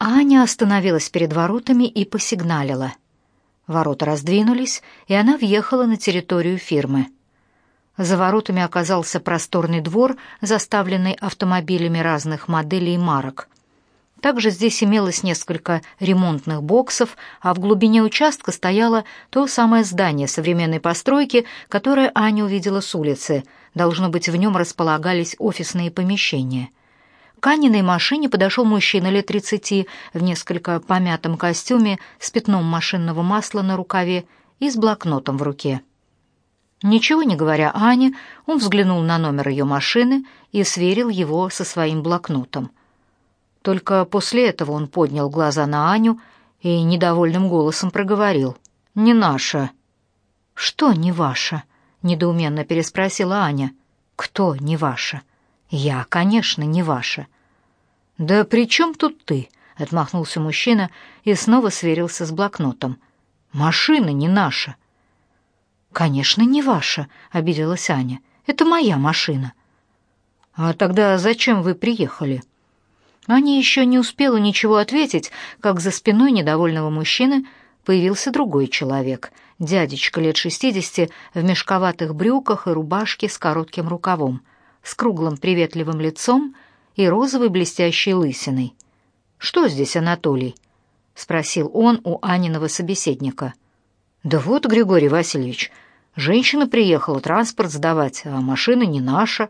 Аня остановилась перед воротами и посигналила. Ворота раздвинулись, и она въехала на территорию фирмы. За воротами оказался просторный двор, заставленный автомобилями разных моделей и марок. Также здесь имелось несколько ремонтных боксов, а в глубине участка стояло то самое здание современной постройки, которое Аня увидела с улицы. Должно быть, в нем располагались офисные помещения. К Аниной машине подошел мужчина лет тридцати в несколько помятом костюме с пятном машинного масла на рукаве и с блокнотом в руке. Ничего не говоря Ане, он взглянул на номер ее машины и сверил его со своим блокнотом. Только после этого он поднял глаза на Аню и недовольным голосом проговорил. «Не наша». «Что не ваша?» — недоуменно переспросила Аня. «Кто не ваша?» «Я, конечно, не ваша». «Да при чем тут ты?» — отмахнулся мужчина и снова сверился с блокнотом. «Машина не наша». «Конечно, не ваша», — обиделась Аня. «Это моя машина». «А тогда зачем вы приехали?» Аня еще не успела ничего ответить, как за спиной недовольного мужчины появился другой человек, дядечка лет шестидесяти в мешковатых брюках и рубашке с коротким рукавом, с круглым приветливым лицом и розовой блестящей лысиной. «Что здесь, Анатолий?» — спросил он у Аниного собеседника. «Да вот, Григорий Васильевич, женщина приехала транспорт сдавать, а машина не наша».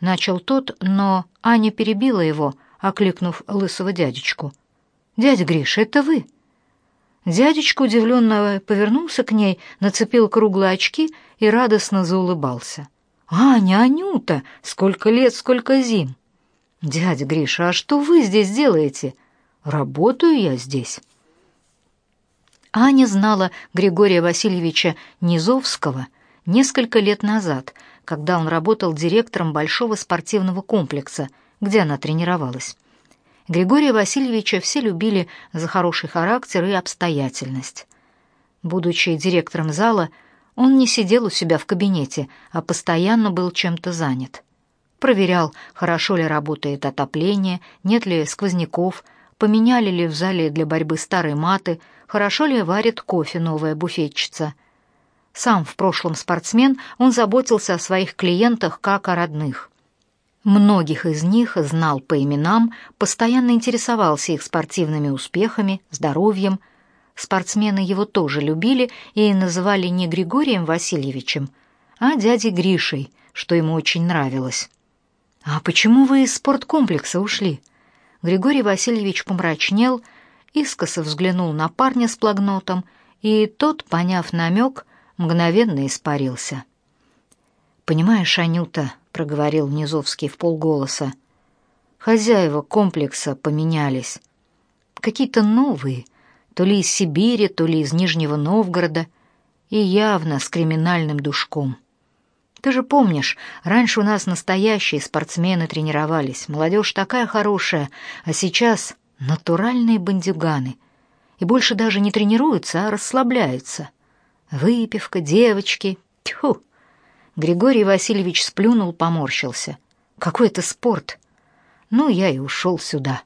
Начал тот, но Аня перебила его — окликнув лысого дядечку. «Дядя Гриша, это вы?» Дядечка удивленно повернулся к ней, нацепил круглые очки и радостно заулыбался. «Аня, Анюта! Сколько лет, сколько зим!» «Дядя Гриша, а что вы здесь делаете?» «Работаю я здесь». Аня знала Григория Васильевича Низовского несколько лет назад, когда он работал директором большого спортивного комплекса – где она тренировалась. Григория Васильевича все любили за хороший характер и обстоятельность. Будучи директором зала, он не сидел у себя в кабинете, а постоянно был чем-то занят. Проверял, хорошо ли работает отопление, нет ли сквозняков, поменяли ли в зале для борьбы старые маты, хорошо ли варит кофе новая буфетчица. Сам в прошлом спортсмен, он заботился о своих клиентах как о родных. Многих из них знал по именам, постоянно интересовался их спортивными успехами, здоровьем. Спортсмены его тоже любили и называли не Григорием Васильевичем, а дядей Гришей, что ему очень нравилось. «А почему вы из спорткомплекса ушли?» Григорий Васильевич помрачнел, искоса взглянул на парня с плагнотом, и тот, поняв намек, мгновенно испарился. «Понимаешь, Анюта», проговорил Низовский в полголоса. Хозяева комплекса поменялись. Какие-то новые, то ли из Сибири, то ли из Нижнего Новгорода, и явно с криминальным душком. Ты же помнишь, раньше у нас настоящие спортсмены тренировались, молодежь такая хорошая, а сейчас натуральные бандюганы. И больше даже не тренируются, а расслабляются. Выпивка, девочки, тьфу, Григорий Васильевич сплюнул, поморщился. «Какой это спорт!» «Ну, я и ушел сюда».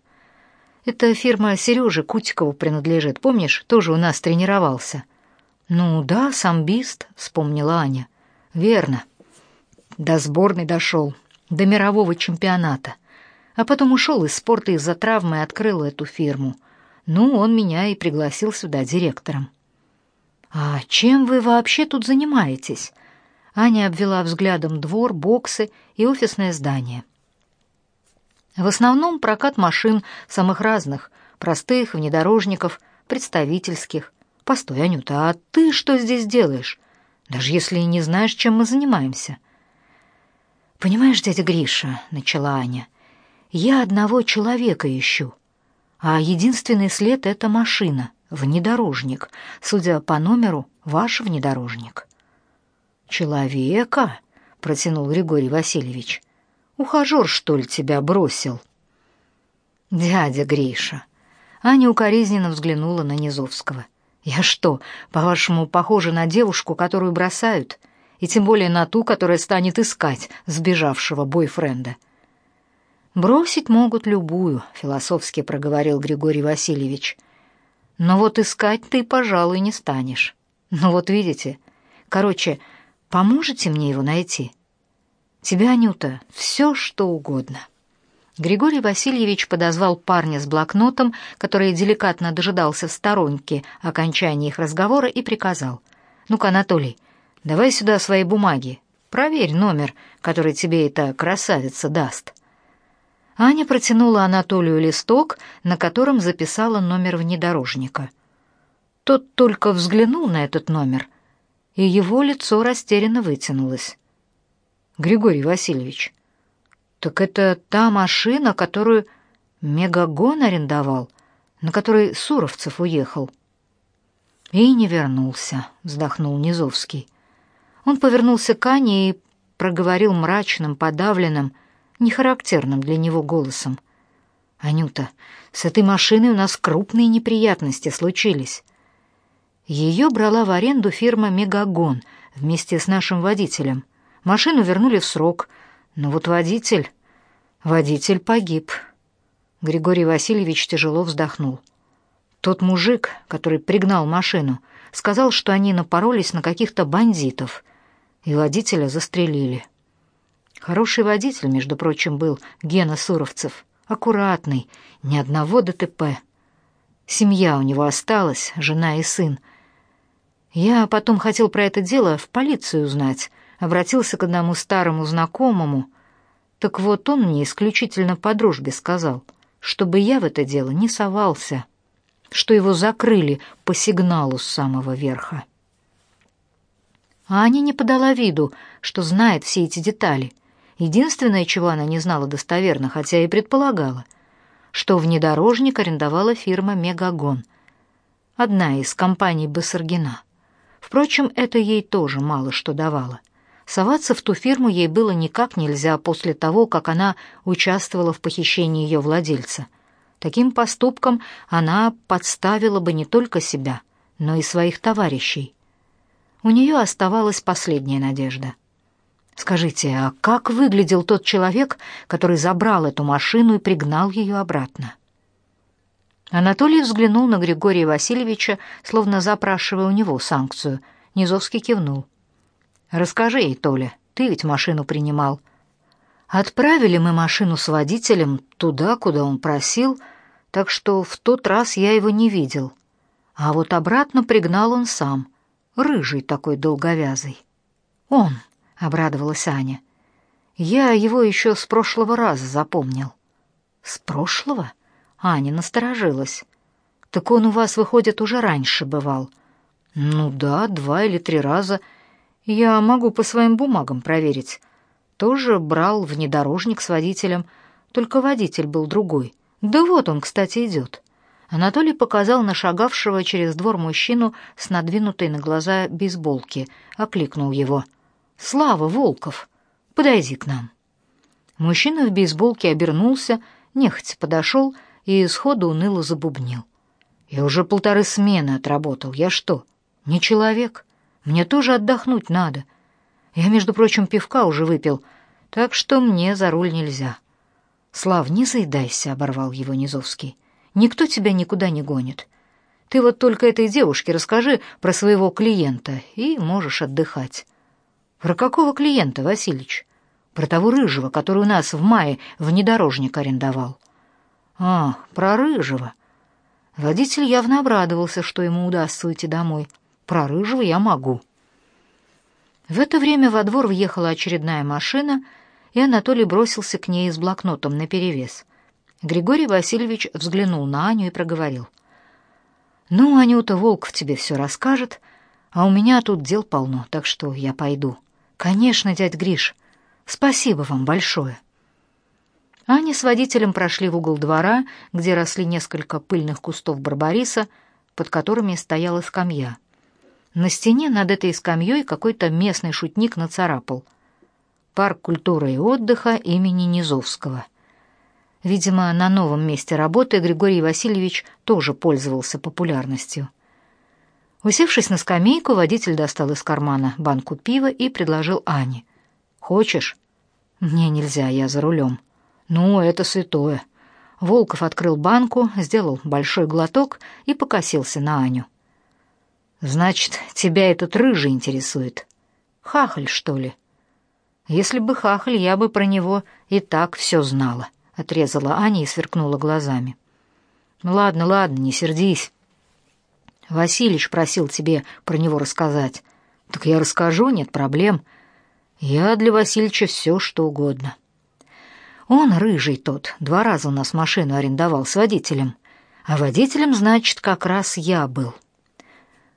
«Это фирма Сережи Кутикову принадлежит, помнишь? Тоже у нас тренировался». «Ну да, самбист», — вспомнила Аня. «Верно. До сборной дошел, до мирового чемпионата. А потом ушел из спорта из-за травмы и открыл эту фирму. Ну, он меня и пригласил сюда директором». «А чем вы вообще тут занимаетесь?» Аня обвела взглядом двор, боксы и офисное здание. В основном прокат машин самых разных, простых, внедорожников, представительских. Постой, Анюта, а ты что здесь делаешь? Даже если не знаешь, чем мы занимаемся. Понимаешь, дядя Гриша, начала Аня. Я одного человека ищу, а единственный след это машина, внедорожник. Судя по номеру, ваш внедорожник. «Человека?» — протянул Григорий Васильевич. «Ухажер, что ли, тебя бросил?» «Дядя Гриша!» Аня укоризненно взглянула на Низовского. «Я что, по-вашему, похожа на девушку, которую бросают? И тем более на ту, которая станет искать сбежавшего бойфренда?» Бросить могут любую, философски проговорил Григорий Васильевич. Но вот искать ты, пожалуй, не станешь. Ну вот видите. Короче, поможете мне его найти? Тебя, Анюта, все что угодно. Григорий Васильевич подозвал парня с блокнотом, который деликатно дожидался в сторонке окончания их разговора, и приказал. «Ну-ка, Анатолий, давай сюда свои бумаги. Проверь номер, который тебе эта красавица даст». Аня протянула Анатолию листок, на котором записала номер внедорожника. Тот только взглянул на этот номер, и его лицо растерянно вытянулось. «Григорий Васильевич, так это та машина, которую Мегагон арендовал, на которой Суровцев уехал?» «И не вернулся», — вздохнул Низовский. Он повернулся к Ане и проговорил мрачным, подавленным, нехарактерным для него голосом. «Анюта, с этой машиной у нас крупные неприятности случились. Ее брала в аренду фирма «Мегагон» вместе с нашим водителем. Машину вернули в срок, но вот водитель... Водитель погиб». Григорий Васильевич тяжело вздохнул. Тот мужик, который пригнал машину, сказал, что они напоролись на каких-то бандитов, и водителя застрелили. Хороший водитель, между прочим, был Гена Суровцев. Аккуратный, ни одного ДТП. Семья у него осталась, жена и сын. Я потом хотел про это дело в полицию узнать. Обратился к одному старому знакомому. Так вот он мне исключительно по дружбе сказал, чтобы я в это дело не совался, что его закрыли по сигналу с самого верха. А Аня не подала виду, что знает все эти детали. Единственное, чего она не знала достоверно, хотя и предполагала, что внедорожник арендовала фирма «Мегагон», одна из компаний Басаргина. Впрочем, это ей тоже мало что давало. Соваться в ту фирму ей было никак нельзя после того, как она участвовала в похищении ее владельца. Таким поступком она подставила бы не только себя, но и своих товарищей. У нее оставалась последняя надежда. Скажите, а как выглядел тот человек, который забрал эту машину и пригнал ее обратно? Анатолий взглянул на Григория Васильевича, словно запрашивая у него санкцию. Низовский кивнул. «Расскажи ей, Толя, ты ведь машину принимал». «Отправили мы машину с водителем туда, куда он просил, так что в тот раз я его не видел. А вот обратно пригнал он сам, рыжий такой долговязый. Он» обрадовалась Аня. Я его еще с прошлого раза запомнил. С прошлого? Аня насторожилась. Так он у вас выходит уже раньше бывал. Ну да, два или три раза. Я могу по своим бумагам проверить. Тоже брал внедорожник с водителем, только водитель был другой. Да вот он, кстати, идет. Анатолий показал на шагавшего через двор мужчину с надвинутой на глаза бейсболки, окликнул его — Слава Волков, подойди к нам. Мужчина в бейсболке обернулся, нехотя подошел и сходу уныло забубнил. Я уже полторы смены отработал. Я что, не человек? Мне тоже отдохнуть надо. Я, между прочим, пивка уже выпил, так что мне за руль нельзя. Слав, не заедайся, оборвал его Низовский. Никто тебя никуда не гонит. Ты вот только этой девушке расскажи про своего клиента и можешь отдыхать. Про какого клиента, Васильич? Про того рыжего, который у нас в мае внедорожник арендовал. А, про рыжего. Водитель явно обрадовался, что ему удастся уйти домой. Про рыжего я могу. В это время во двор въехала очередная машина, и Анатолий бросился к ней с блокнотом наперевес. Григорий Васильевич взглянул на Аню и проговорил. «Ну, Анюта, Волков тебе все расскажет, а у меня тут дел полно, так что я пойду». «Конечно, дядь Гриш. Спасибо вам большое». Аня с водителем прошли в угол двора, где росли несколько пыльных кустов барбариса, под которыми стояла скамья. На стене над этой скамьей какой-то местный шутник нацарапал. «Парк культуры и отдыха имени Низовского». Видимо, на новом месте работы Григорий Васильевич тоже пользовался популярностью. Усевшись на скамейку, водитель достал из кармана банку пива и предложил Ане. «Хочешь?» «Мне нельзя, я за рулем». Ну, это святое. Волков открыл банку, сделал большой глоток и покосился на Аню. Значит, тебя этот рыжий интересует. Хахаль, что ли? Если бы хахаль, я бы про него и так все знала, отрезала Аня и сверкнула глазами. Ладно, ладно, не сердись. Василич просил тебе про него рассказать. Так я расскажу, нет проблем. Я для Васильича все, что угодно. Он рыжий тот, два раза у нас машину арендовал с водителем. А водителем, значит, как раз я был.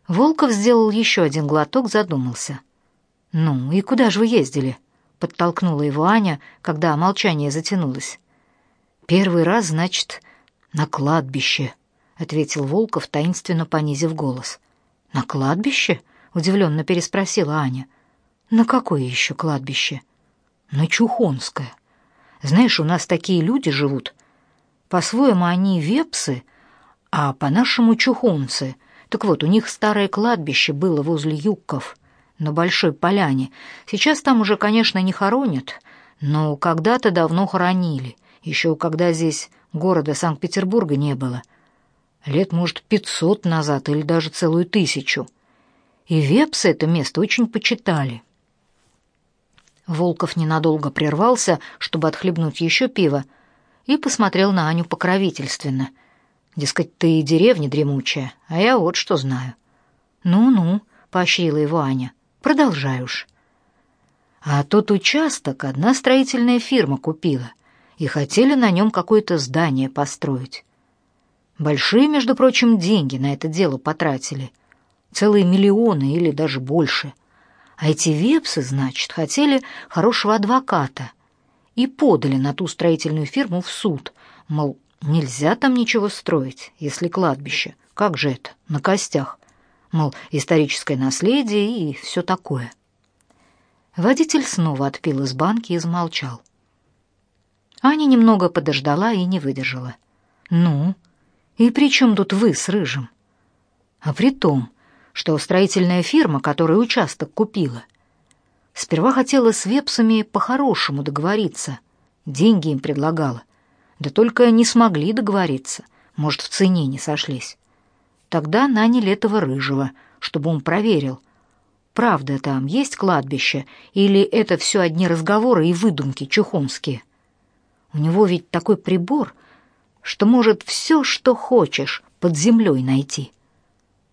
Волков сделал еще один глоток, задумался. «Ну, и куда же вы ездили?» — подтолкнула его Аня, когда молчание затянулось. «Первый раз, значит, на кладбище», — ответил Волков, таинственно понизив голос. «На кладбище?» — удивленно переспросила Аня. «На какое еще кладбище?» «На Чухонское». Знаешь, у нас такие люди живут. По-своему они вепсы, а по-нашему чухонцы. Так вот, у них старое кладбище было возле Юкков, на Большой Поляне. Сейчас там уже, конечно, не хоронят, но когда-то давно хоронили, еще когда здесь города Санкт-Петербурга не было. Лет, может, пятьсот назад или даже целую тысячу. И вепсы это место очень почитали. Волков ненадолго прервался, чтобы отхлебнуть еще пиво, и посмотрел на Аню покровительственно. Дескать, ты и деревня дремучая, а я вот что знаю. Ну-ну, поощрила его Аня. Продолжай уж. А тот участок одна строительная фирма купила, и хотели на нем какое-то здание построить. Большие, между прочим, деньги на это дело потратили. Целые миллионы или даже больше. А эти вепсы, значит, хотели хорошего адвоката и подали на ту строительную фирму в суд, мол, нельзя там ничего строить, если кладбище. Как же это? На костях. Мол, историческое наследие и все такое. Водитель снова отпил из банки и замолчал. Аня немного подождала и не выдержала. «Ну, и при чем тут вы с Рыжим?» «А при том, что строительная фирма, которая участок купила, сперва хотела с вепсами по-хорошему договориться, деньги им предлагала, да только не смогли договориться, может, в цене не сошлись. Тогда наняли этого рыжего, чтобы он проверил, правда там есть кладбище или это все одни разговоры и выдумки чухонские. У него ведь такой прибор, что может все, что хочешь, под землей найти.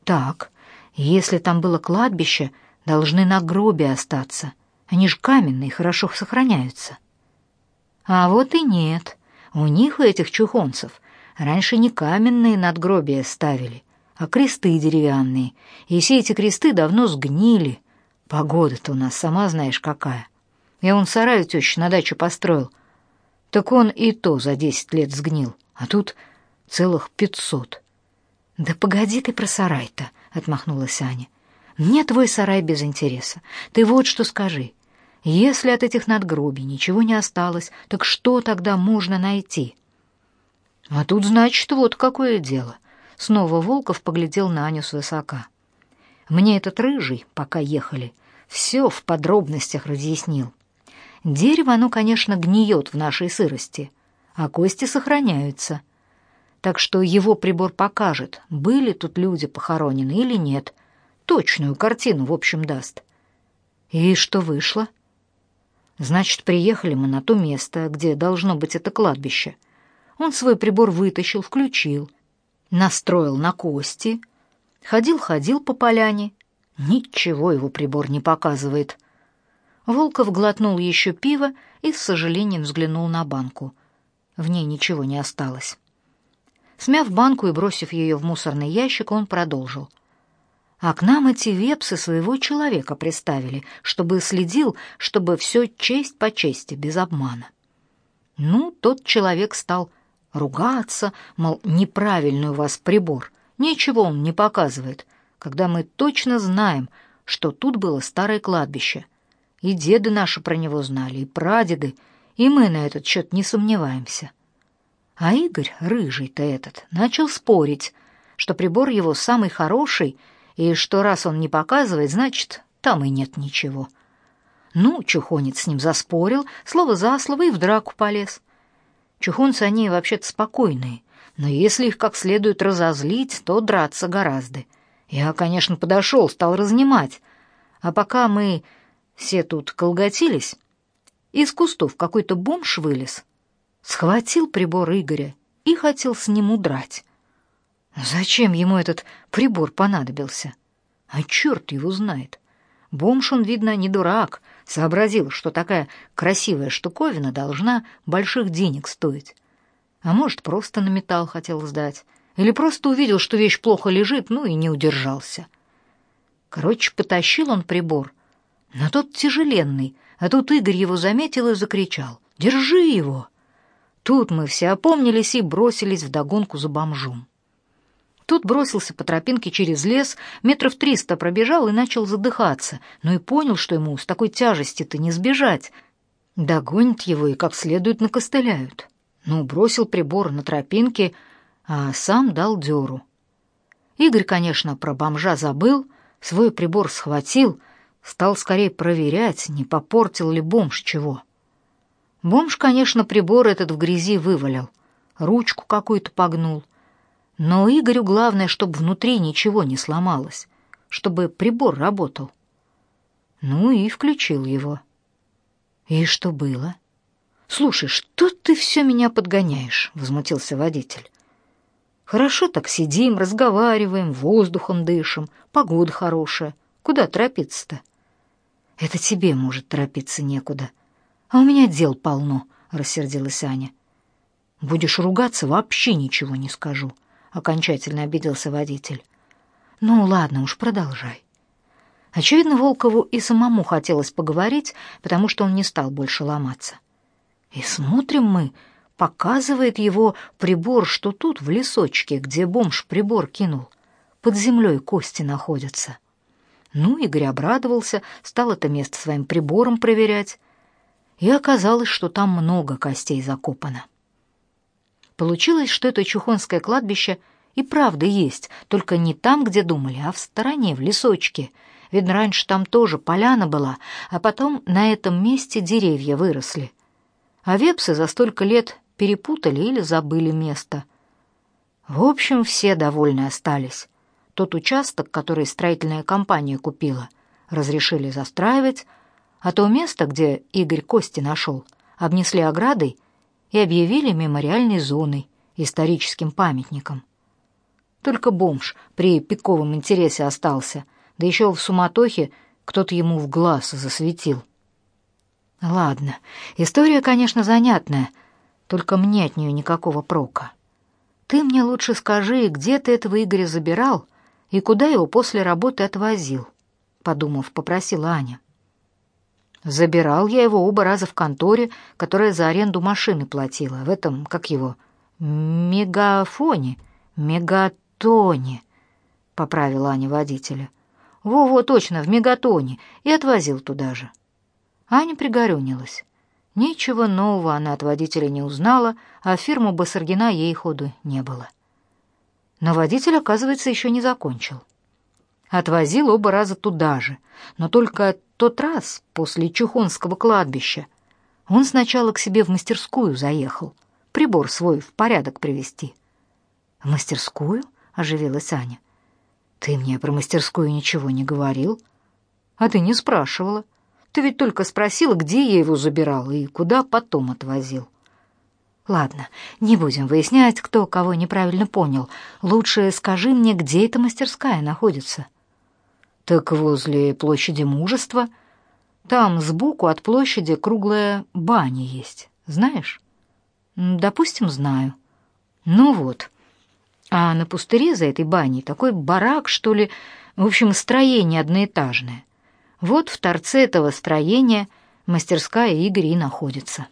Так, если там было кладбище, должны на гробе остаться. Они ж каменные, хорошо сохраняются. А вот и нет. У них, у этих чухонцев, раньше не каменные надгробия ставили, а кресты деревянные. И все эти кресты давно сгнили. Погода-то у нас, сама знаешь, какая. Я он сарай тещи на дачу построил. Так он и то за десять лет сгнил, а тут целых пятьсот. Да погоди ты про сарай-то, отмахнулась Аня. Мне твой сарай без интереса. Ты вот что скажи. Если от этих надгробий ничего не осталось, так что тогда можно найти? А тут, значит, вот какое дело. Снова Волков поглядел на Аню свысока. Мне этот рыжий, пока ехали, все в подробностях разъяснил. Дерево, оно, конечно, гниет в нашей сырости, а кости сохраняются так что его прибор покажет, были тут люди похоронены или нет. Точную картину, в общем, даст. И что вышло? Значит, приехали мы на то место, где должно быть это кладбище. Он свой прибор вытащил, включил, настроил на кости, ходил-ходил по поляне. Ничего его прибор не показывает. Волков глотнул еще пиво и с сожалением взглянул на банку. В ней ничего не осталось. Смяв банку и бросив ее в мусорный ящик, он продолжил. А к нам эти вепсы своего человека приставили, чтобы следил, чтобы все честь по чести, без обмана. Ну, тот человек стал ругаться, мол, неправильный у вас прибор, ничего он не показывает, когда мы точно знаем, что тут было старое кладбище. И деды наши про него знали, и прадеды, и мы на этот счет не сомневаемся. А Игорь, рыжий-то этот, начал спорить, что прибор его самый хороший, и что раз он не показывает, значит, там и нет ничего. Ну, чухонец с ним заспорил, слово за слово и в драку полез. Чухонцы они вообще-то спокойные, но если их как следует разозлить, то драться гораздо. Я, конечно, подошел, стал разнимать, а пока мы все тут колготились, из кустов какой-то бомж вылез, схватил прибор Игоря и хотел с ним удрать. Зачем ему этот прибор понадобился? А черт его знает. Бомж он, видно, не дурак, сообразил, что такая красивая штуковина должна больших денег стоить. А может, просто на металл хотел сдать, или просто увидел, что вещь плохо лежит, ну и не удержался. Короче, потащил он прибор, но тот тяжеленный, а тут Игорь его заметил и закричал «Держи его!». Тут мы все опомнились и бросились вдогонку за бомжом. Тут бросился по тропинке через лес, метров триста пробежал и начал задыхаться, но и понял, что ему с такой тяжести-то не сбежать. Догонят его и как следует накостыляют. Ну, бросил прибор на тропинке, а сам дал дёру. Игорь, конечно, про бомжа забыл, свой прибор схватил, стал скорее проверять, не попортил ли бомж чего. Бомж, конечно, прибор этот в грязи вывалил, ручку какую-то погнул, но Игорю главное, чтобы внутри ничего не сломалось, чтобы прибор работал. Ну и включил его. И что было? Слушай, что ты все меня подгоняешь? возмутился водитель. Хорошо так сидим, разговариваем, воздухом дышим, погода хорошая. Куда торопиться-то? Это тебе, может, торопиться некуда. А у меня дел полно, рассердилась Аня. Будешь ругаться, вообще ничего не скажу окончательно обиделся водитель. Ну ладно, уж продолжай. Очевидно, Волкову и самому хотелось поговорить, потому что он не стал больше ломаться. И смотрим мы, показывает его прибор, что тут в лесочке, где бомж прибор кинул, под землей кости находятся. Ну, Игорь обрадовался, стал это место своим прибором проверять, и оказалось, что там много костей закопано. Получилось, что это Чухонское кладбище и правда есть, только не там, где думали, а в стороне, в лесочке. Видно, раньше там тоже поляна была, а потом на этом месте деревья выросли. А вепсы за столько лет перепутали или забыли место. В общем, все довольны остались. Тот участок, который строительная компания купила, разрешили застраивать, а то место, где Игорь кости нашел, обнесли оградой — и объявили мемориальной зоной, историческим памятником. Только бомж при пиковом интересе остался, да еще в суматохе кто-то ему в глаз засветил. Ладно, история, конечно, занятная, только мне от нее никакого прока. Ты мне лучше скажи, где ты этого Игоря забирал и куда его после работы отвозил, подумав, попросила Аня. Забирал я его оба раза в конторе, которая за аренду машины платила. В этом, как его, мегафоне, мегатоне, поправила Аня водителя. Во-во, точно, в мегатоне, и отвозил туда же. Аня пригорюнилась. Ничего нового она от водителя не узнала, а фирму Басаргина ей ходу не было. Но водитель, оказывается, еще не закончил. Отвозил оба раза туда же, но только тот раз после Чухонского кладбища он сначала к себе в мастерскую заехал, прибор свой в порядок привести. В мастерскую? оживилась Аня. Ты мне про мастерскую ничего не говорил, а ты не спрашивала. Ты ведь только спросила, где я его забирал и куда потом отвозил. Ладно, не будем выяснять, кто кого неправильно понял. Лучше скажи мне, где эта мастерская находится. Так возле площади Мужества. Там сбоку от площади круглая баня есть. Знаешь? Допустим, знаю. Ну вот. А на пустыре за этой баней такой барак, что ли, в общем, строение одноэтажное. Вот в торце этого строения мастерская Игоря и находится.